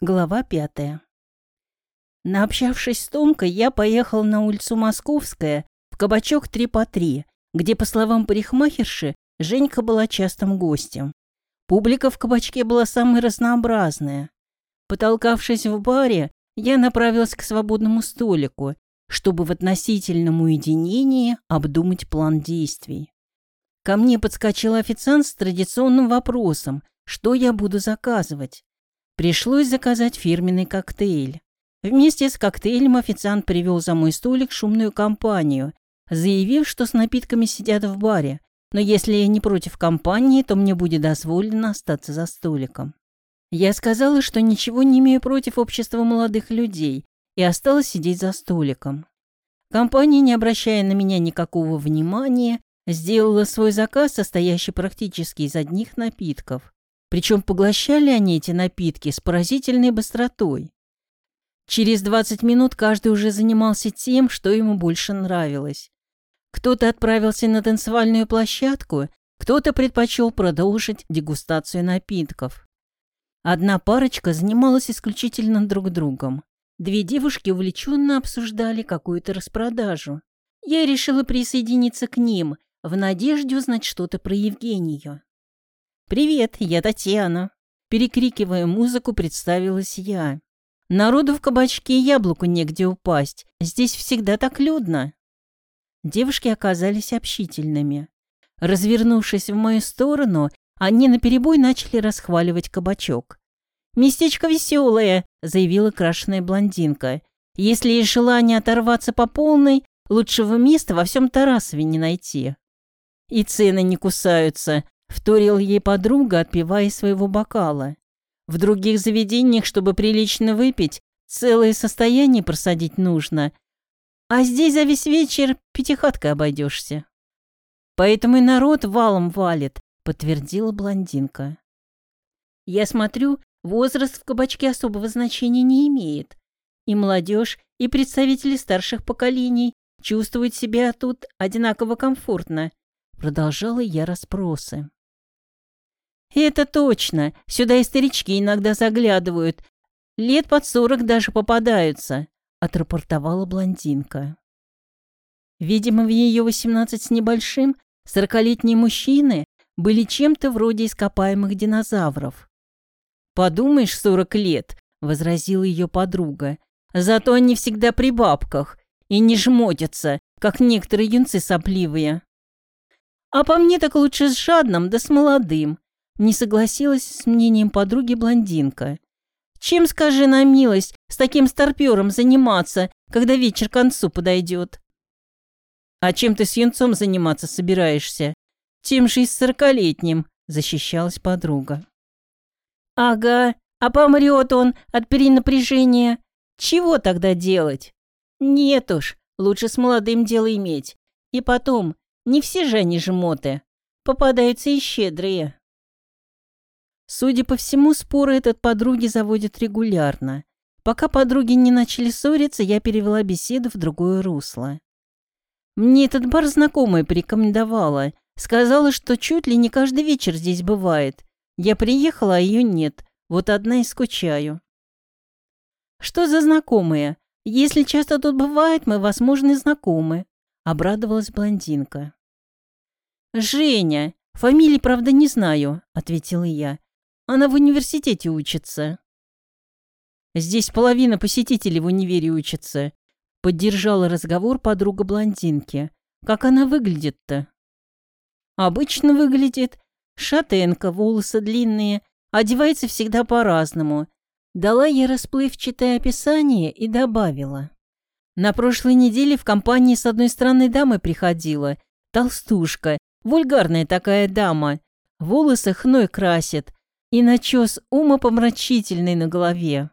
Глава пятая. Наобщавшись с Томкой, я поехал на улицу Московская в кабачок «Три по три», где, по словам парикмахерши, Женька была частым гостем. Публика в кабачке была самая разнообразная. Потолкавшись в баре, я направился к свободному столику, чтобы в относительном уединении обдумать план действий. Ко мне подскочил официант с традиционным вопросом, что я буду заказывать. Пришлось заказать фирменный коктейль. Вместе с коктейлем официант привел за мой столик шумную компанию, заявив, что с напитками сидят в баре, но если я не против компании, то мне будет дозволено остаться за столиком. Я сказала, что ничего не имею против общества молодых людей, и осталась сидеть за столиком. Компания, не обращая на меня никакого внимания, сделала свой заказ, состоящий практически из одних напитков. Причем поглощали они эти напитки с поразительной быстротой. Через 20 минут каждый уже занимался тем, что ему больше нравилось. Кто-то отправился на танцевальную площадку, кто-то предпочел продолжить дегустацию напитков. Одна парочка занималась исключительно друг другом. Две девушки увлеченно обсуждали какую-то распродажу. Я решила присоединиться к ним, в надежде узнать что-то про Евгению. «Привет, я Татьяна». Перекрикивая музыку, представилась я. «Народу в кабачке яблоку негде упасть. Здесь всегда так людно». Девушки оказались общительными. Развернувшись в мою сторону, они наперебой начали расхваливать кабачок. «Местечко веселое», — заявила крашеная блондинка. «Если есть желание оторваться по полной, лучшего места во всем Тарасове не найти». «И цены не кусаются», Вторил ей подруга, отпивая своего бокала. В других заведениях, чтобы прилично выпить, целое состояние просадить нужно. А здесь за весь вечер пятихаткой обойдешься. Поэтому и народ валом валит, подтвердила блондинка. Я смотрю, возраст в кабачке особого значения не имеет. И молодежь, и представители старших поколений чувствуют себя тут одинаково комфортно. Продолжала я расспросы. «Это точно. Сюда и старички иногда заглядывают. Лет под сорок даже попадаются», — отрапортовала блондинка. Видимо, в ее восемнадцать с небольшим сорокалетние мужчины были чем-то вроде ископаемых динозавров. «Подумаешь, сорок лет», — возразила ее подруга. «Зато они всегда при бабках и не жмотятся, как некоторые юнцы сопливые». «А по мне так лучше с жадным да с молодым», не согласилась с мнением подруги блондинка. «Чем, скажи на милость, с таким старпёром заниматься, когда вечер к концу подойдет?» «А чем ты с юнцом заниматься собираешься?» «Тем же и с сорокалетним», — защищалась подруга. «Ага, а помрет он от перенапряжения. Чего тогда делать?» «Нет уж, лучше с молодым дело иметь. И потом, не все же они жмоты. Попадаются и щедрые». Судя по всему, споры этот подруги заводят регулярно. Пока подруги не начали ссориться, я перевела беседу в другое русло. Мне этот бар знакомая порекомендовала. Сказала, что чуть ли не каждый вечер здесь бывает. Я приехала, а ее нет. Вот одна и скучаю. Что за знакомые? Если часто тут бывает, мы, возможно, знакомы. Обрадовалась блондинка. «Женя. Фамилии, правда, не знаю», — ответила я. Она в университете учится». «Здесь половина посетителей в универе учатся», — поддержала разговор подруга блондинки. «Как она выглядит-то?» «Обычно выглядит. Шатенка, волосы длинные, одевается всегда по-разному». Дала ей расплывчатое описание и добавила. На прошлой неделе в компании с одной странной дамой приходила. Толстушка, вульгарная такая дама. Волосы хной красит, и начес умопомрачительный на голове.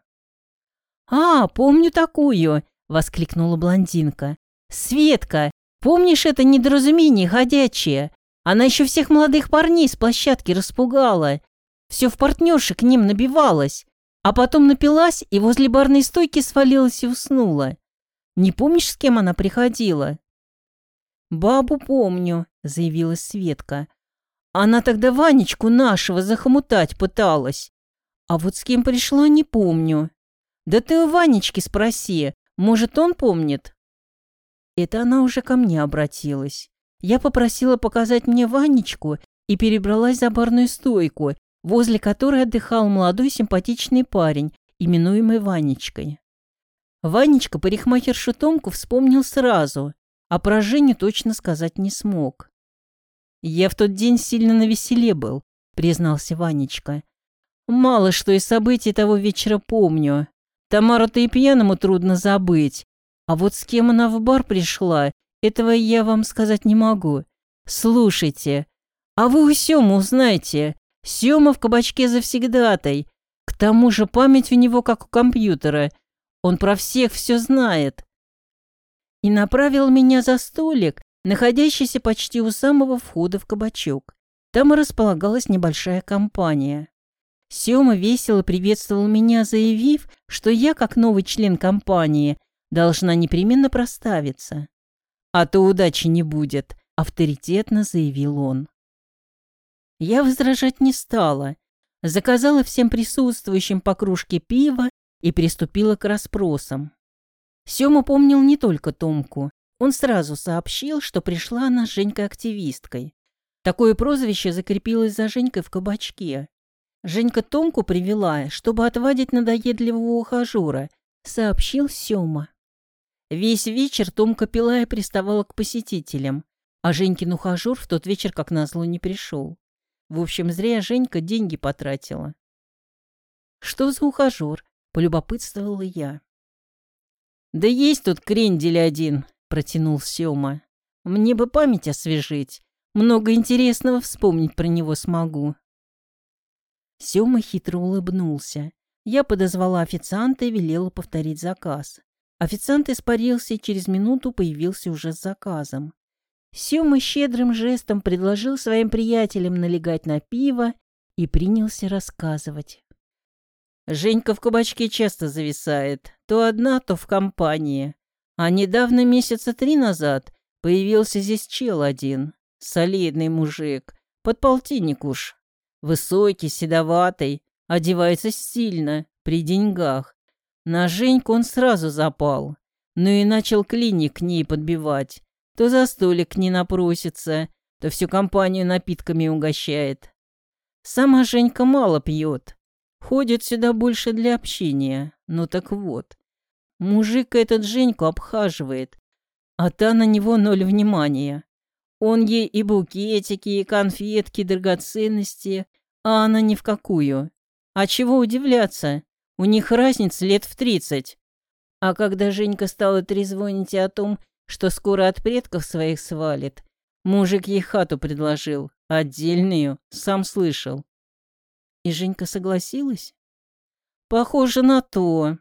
«А, помню такую!» — воскликнула блондинка. «Светка, помнишь это недоразумение ходячее? Она еще всех молодых парней с площадки распугала. Все в партнерши к ним набивалась, а потом напилась и возле барной стойки свалилась и уснула. Не помнишь, с кем она приходила?» «Бабу помню», — заявила Светка. Она тогда Ванечку нашего захомутать пыталась. А вот с кем пришла, не помню. Да ты у Ванечки спроси, может, он помнит? Это она уже ко мне обратилась. Я попросила показать мне Ванечку и перебралась за барную стойку, возле которой отдыхал молодой симпатичный парень, именуемый Ванечкой. Ванечка парикмахершу Томку вспомнил сразу, а про Женю точно сказать не смог. «Я в тот день сильно навеселе был», — признался Ванечка. «Мало что из событий того вечера помню. Тамару-то и пьяному трудно забыть. А вот с кем она в бар пришла, этого я вам сказать не могу. Слушайте, а вы у Сёмы узнаете. Сёма в кабачке завсегдатай. К тому же память у него как у компьютера. Он про всех все знает. И направил меня за столик, находящийся почти у самого входа в кабачок. Там и располагалась небольшая компания. Сёма весело приветствовал меня, заявив, что я, как новый член компании, должна непременно проставиться. «А то удачи не будет», — авторитетно заявил он. Я возражать не стала, заказала всем присутствующим по кружке пива и приступила к расспросам. Сёма помнил не только Томку. Он сразу сообщил, что пришла она с Женькой-активисткой. Такое прозвище закрепилось за Женькой в кабачке. Женька Томку привела, чтобы отвадить надоедливого ухажера, сообщил Сёма. Весь вечер Томка пила и приставала к посетителям, а Женькин ухажер в тот вечер как назло не пришел. В общем, зря Женька деньги потратила. «Что за ухажер?» — полюбопытствовала я. «Да есть тут крендель один», — протянул Сёма. «Мне бы память освежить. Много интересного вспомнить про него смогу». Сёма хитро улыбнулся. Я подозвала официанта и велела повторить заказ. Официант испарился и через минуту появился уже с заказом. Сёма щедрым жестом предложил своим приятелям налегать на пиво и принялся рассказывать. Женька в кабачке часто зависает, то одна, то в компании. А недавно, месяца три назад, появился здесь чел один, солидный мужик, подполтинник уж. Высокий, седоватый, одевается стильно, при деньгах. На Женьку он сразу запал. Ну и начал клиник к ней подбивать. То за столик к ней напросится, то всю компанию напитками угощает. Сама Женька мало пьет. Ходит сюда больше для общения. Ну так вот. Мужик этот Женьку обхаживает, а та на него ноль внимания. Он ей и букетики, и конфетки, драгоценности, а она ни в какую. А чего удивляться? У них разница лет в тридцать. А когда Женька стала трезвонить о том, что скоро от предков своих свалит, мужик ей хату предложил, отдельную, сам слышал. И Женька согласилась? Похоже на то.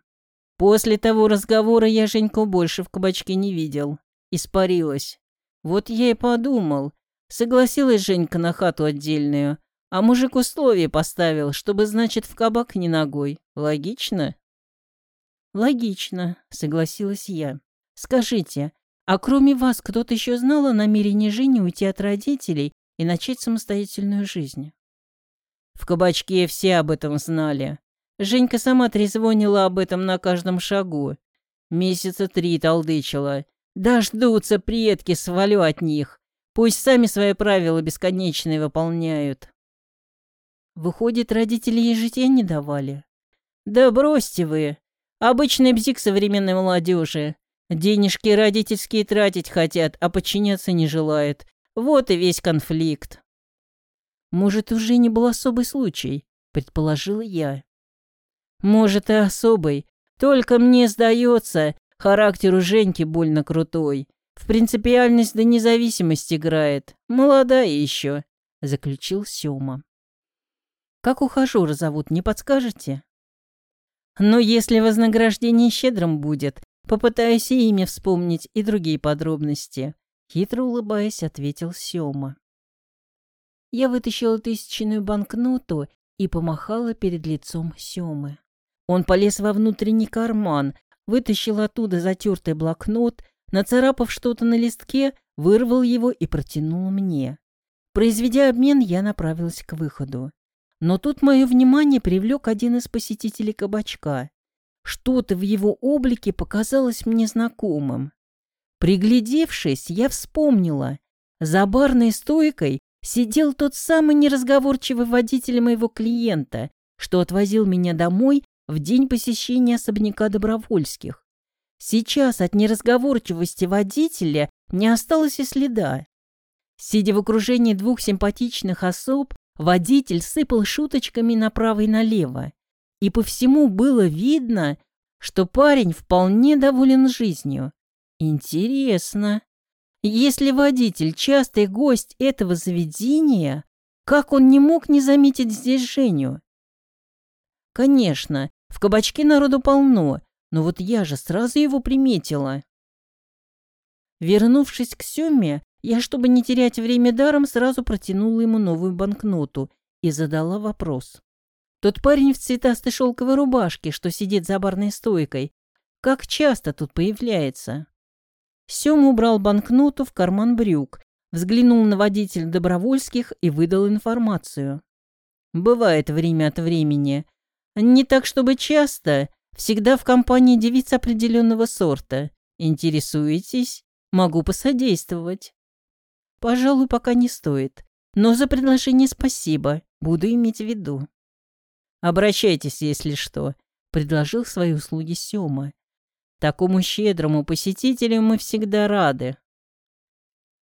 После того разговора я Женьку больше в кабачке не видел. Испарилась. Вот я и подумал. Согласилась Женька на хату отдельную, а мужик условие поставил, чтобы, значит, в кабак не ногой. Логично? Логично, согласилась я. Скажите, а кроме вас кто-то еще знал о намерении Жени уйти от родителей и начать самостоятельную жизнь? В кабачке все об этом знали. Женька сама трезвонила об этом на каждом шагу. Месяца три толдычила. Дождутся предки, свалю от них. Пусть сами свои правила бесконечные выполняют. Выходит, родители ей житья не давали? Да бросьте вы. Обычный бзик современной молодежи. Денежки родительские тратить хотят, а подчиняться не желают. Вот и весь конфликт. Может, уже не был особый случай, предположила я. Может, и особый. Только мне сдается, характер у Женьки больно крутой. В принципиальность до независимости играет. Молодая еще, заключил Сёма. Как ухажера зовут, не подскажете? Но если вознаграждение щедрым будет, попытаюсь и имя вспомнить, и другие подробности. Хитро улыбаясь, ответил Сёма. Я вытащила тысячную банкноту и помахала перед лицом Сёмы. Он полез во внутренний карман, вытащил оттуда затертый блокнот, нацарапав что-то на листке, вырвал его и протянул мне. Произведя обмен, я направилась к выходу. Но тут мое внимание привлек один из посетителей кабачка. Что-то в его облике показалось мне знакомым. Приглядевшись, я вспомнила. За барной стойкой сидел тот самый неразговорчивый водитель моего клиента, что отвозил меня домой в день посещения особняка Добровольских. Сейчас от неразговорчивости водителя не осталось и следа. Сидя в окружении двух симпатичных особ, водитель сыпал шуточками направо и налево. И по всему было видно, что парень вполне доволен жизнью. Интересно. Если водитель частый гость этого заведения, как он не мог не заметить здесь Женю? Конечно, в кабачке народу полно, но вот я же сразу его приметила. Вернувшись к Сёме, я, чтобы не терять время даром, сразу протянула ему новую банкноту и задала вопрос. Тот парень в цветастой шелковой рубашке, что сидит за барной стойкой, как часто тут появляется? Сёма убрал банкноту в карман брюк, взглянул на водителя Добровольских и выдал информацию. Бывает время от времени. Не так, чтобы часто, Всегда в компании девиц определенного сорта. Интересуетесь? Могу посодействовать. Пожалуй, пока не стоит. Но за предложение спасибо. Буду иметь в виду. Обращайтесь, если что, предложил свои услуги Сёма. Такому щедрому посетителю мы всегда рады.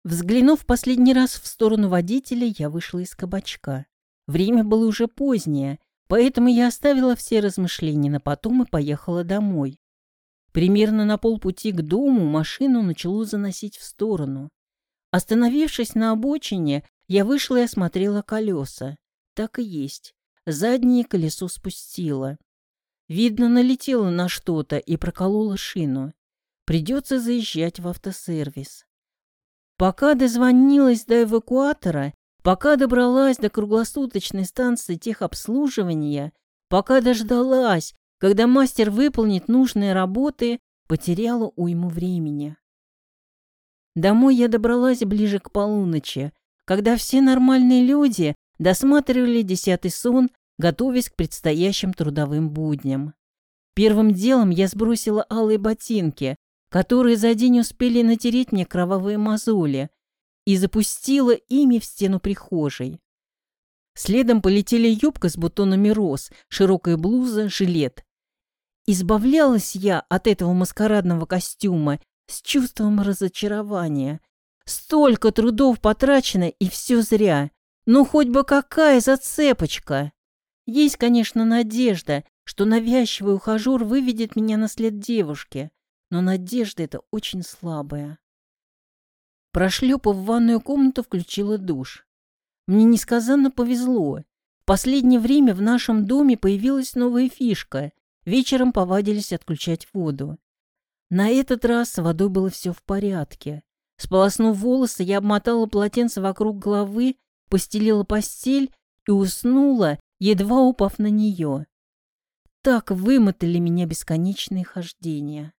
Взглянув последний раз в сторону водителя, я вышла из кабачка. Время было уже позднее, Поэтому я оставила все размышления на потом и поехала домой. Примерно на полпути к дому машину начало заносить в сторону. Остановившись на обочине, я вышла и осмотрела колеса. Так и есть. Заднее колесо спустило. Видно, налетело на что-то и прокололо шину. Придется заезжать в автосервис. Пока дозвонилась до эвакуатора, Пока добралась до круглосуточной станции техобслуживания, пока дождалась, когда мастер выполнит нужные работы, потеряла уйму времени. Домой я добралась ближе к полуночи, когда все нормальные люди досматривали десятый сон, готовясь к предстоящим трудовым будням. Первым делом я сбросила алые ботинки, которые за день успели натереть мне кровавые мозоли, и запустила ими в стену прихожей. Следом полетели юбка с бутонами роз, широкая блуза, жилет. Избавлялась я от этого маскарадного костюма с чувством разочарования. Столько трудов потрачено, и все зря. Ну, хоть бы какая зацепочка! Есть, конечно, надежда, что навязчивый ухажер выведет меня на след девушки, но надежда эта очень слабая. Прошлепав в ванную комнату, включила душ. Мне несказанно повезло. В последнее время в нашем доме появилась новая фишка. Вечером повадились отключать воду. На этот раз с водой было все в порядке. Сполоснув волосы, я обмотала полотенце вокруг головы, постелила постель и уснула, едва упав на нее. Так вымотали меня бесконечные хождения.